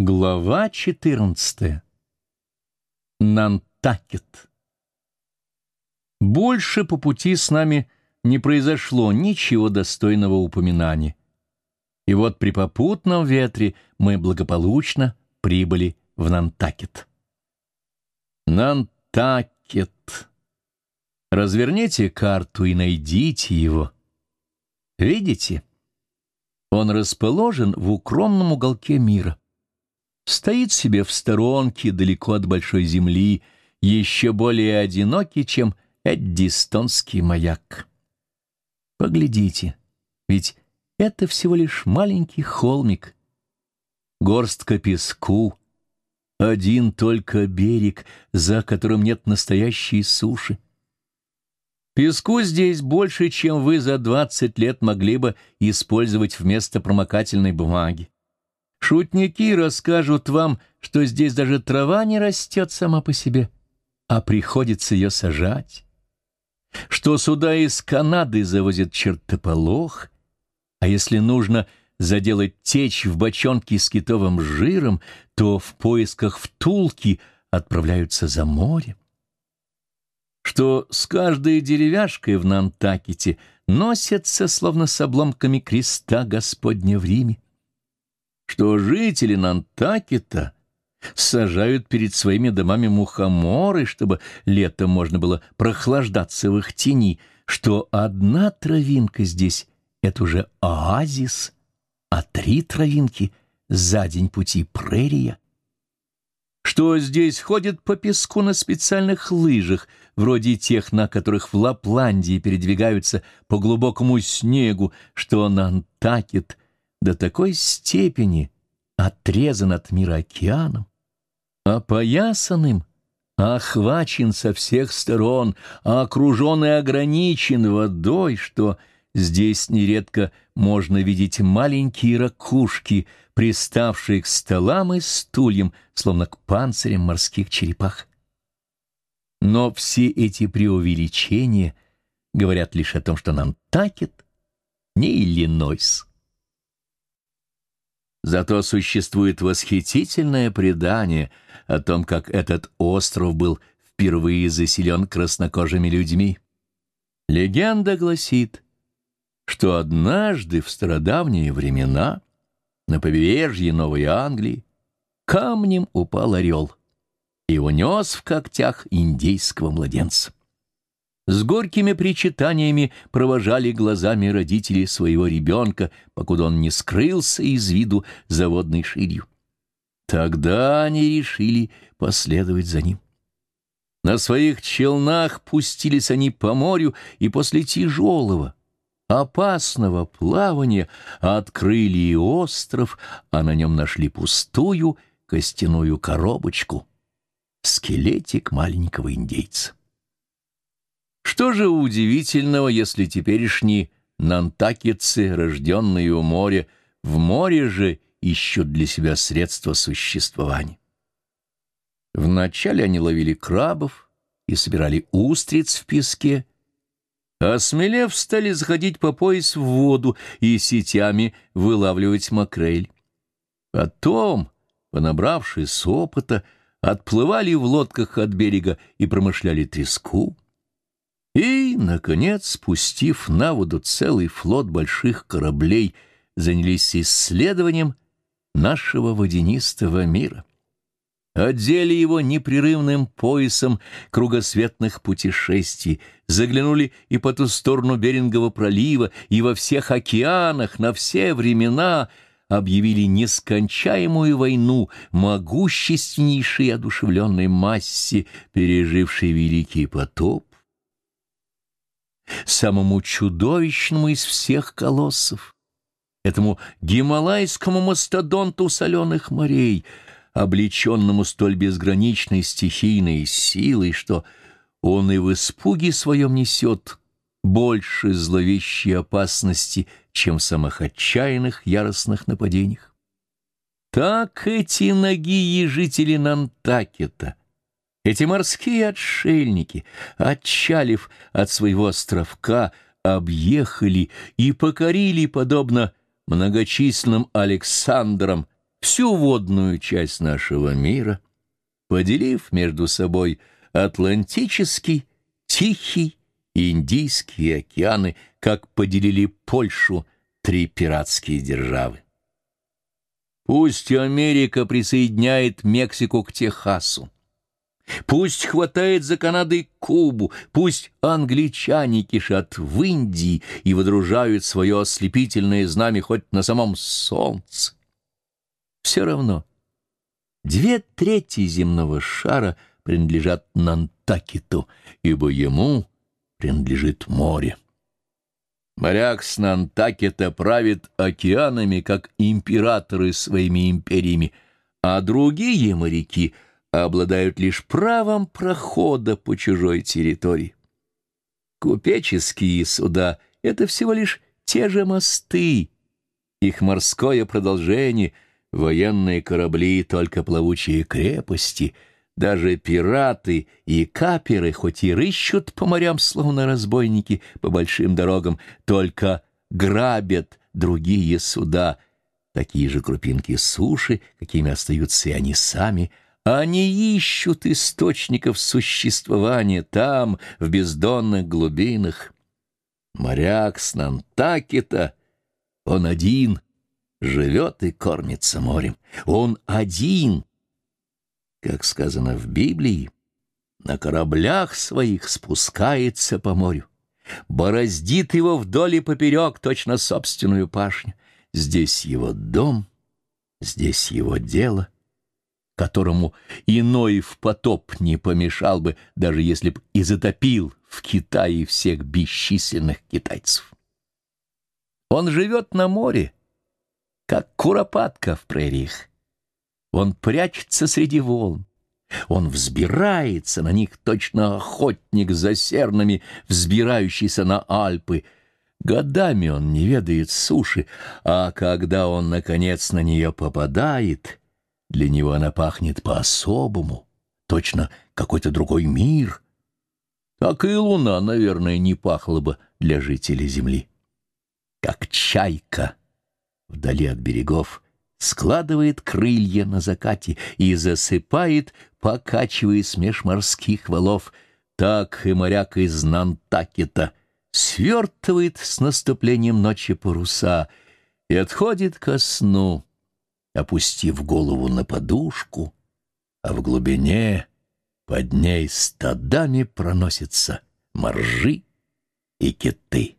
Глава 14. Нантакет. Больше по пути с нами не произошло ничего достойного упоминания. И вот при попутном ветре мы благополучно прибыли в Нантакет. Нантакет. Разверните карту и найдите его. Видите? Он расположен в укромном уголке мира стоит себе в сторонке, далеко от большой земли, еще более одинокий, чем Эддистонский маяк. Поглядите, ведь это всего лишь маленький холмик, горстка песку, один только берег, за которым нет настоящей суши. Песку здесь больше, чем вы за двадцать лет могли бы использовать вместо промокательной бумаги. Шутники расскажут вам, что здесь даже трава не растет сама по себе, а приходится ее сажать, что сюда из Канады завозят чертополох, а если нужно заделать течь в бочонке с китовым жиром, то в поисках втулки отправляются за море. Что с каждой деревяшкой в Нантакете носятся, словно с обломками креста Господня в Риме что жители Нантакета сажают перед своими домами мухоморы, чтобы летом можно было прохлаждаться в их тени, что одна травинка здесь — это уже оазис, а три травинки — за день пути прерия. Что здесь ходят по песку на специальных лыжах, вроде тех, на которых в Лапландии передвигаются по глубокому снегу, что Нантакет — до такой степени отрезан от мира океаном, опоясанным, охвачен со всех сторон, окружен и ограничен водой, что здесь нередко можно видеть маленькие ракушки, приставшие к столам и стульям, словно к панцирям морских черепах. Но все эти преувеличения говорят лишь о том, что нам такет не Иллинойс. Зато существует восхитительное предание о том, как этот остров был впервые заселен краснокожими людьми. Легенда гласит, что однажды в стародавние времена на побережье Новой Англии камнем упал орел и унес в когтях индейского младенца с горькими причитаниями провожали глазами родители своего ребенка, покуда он не скрылся из виду заводной ширью. Тогда они решили последовать за ним. На своих челнах пустились они по морю, и после тяжелого, опасного плавания открыли и остров, а на нем нашли пустую костяную коробочку, скелетик маленького индейца. Что же удивительного, если теперешние нантакетцы, рожденные у моря, в море же ищут для себя средства существования? Вначале они ловили крабов и собирали устриц в песке, а смелев стали заходить по пояс в воду и сетями вылавливать макрель. Потом, понабравшись опыта, отплывали в лодках от берега и промышляли треску. И, наконец, спустив на воду целый флот больших кораблей, занялись исследованием нашего водянистого мира. Одели его непрерывным поясом кругосветных путешествий, заглянули и по ту сторону Берингового пролива, и во всех океанах, на все времена объявили нескончаемую войну могущественнейшей одушевленной массе, пережившей Великий потоп, самому чудовищному из всех колоссов, этому гималайскому мастодонту соленых морей, облеченному столь безграничной стихийной силой, что он и в испуге своем несет больше зловещей опасности, чем в самых отчаянных яростных нападениях. Так эти ноги жители Нантакета — эти морские отшельники, отчалив от своего островка, объехали и покорили, подобно многочисленным Александрам, всю водную часть нашего мира, поделив между собой Атлантический, Тихий и Индийский океаны, как поделили Польшу три пиратские державы. Пусть Америка присоединяет Мексику к Техасу, Пусть хватает за Канадой Кубу, пусть англичане кишат в Индии и водружают свое ослепительное знамя хоть на самом солнце. Все равно две трети земного шара принадлежат Нантакету, ибо ему принадлежит море. Моряк с Нантакета правит океанами, как императоры своими империями, а другие моряки — обладают лишь правом прохода по чужой территории. Купеческие суда — это всего лишь те же мосты, их морское продолжение — военные корабли, только плавучие крепости, даже пираты и каперы, хоть и рыщут по морям, словно разбойники, по большим дорогам, только грабят другие суда, такие же крупинки суши, какими остаются и они сами — они ищут источников существования там, в бездонных глубинах. Моряк с Нантакета, он один, живет и кормится морем. Он один, как сказано в Библии, на кораблях своих спускается по морю, бороздит его вдоль и поперек, точно собственную пашню. Здесь его дом, здесь его дело — которому иной в потоп не помешал бы, даже если б и затопил в Китае всех бесчисленных китайцев. Он живет на море, как куропатка в прериях. Он прячется среди волн. Он взбирается на них, точно охотник за сернами, взбирающийся на Альпы. Годами он не ведает суши, а когда он, наконец, на нее попадает — для него она пахнет по-особому, точно какой-то другой мир. Так и луна, наверное, не пахла бы для жителей Земли. Как чайка вдали от берегов складывает крылья на закате и засыпает, покачиваясь меж морских валов, так и моряк из Нантакета свертывает с наступлением ночи паруса и отходит ко сну, опустив голову на подушку, а в глубине под ней стадами проносятся моржи и киты.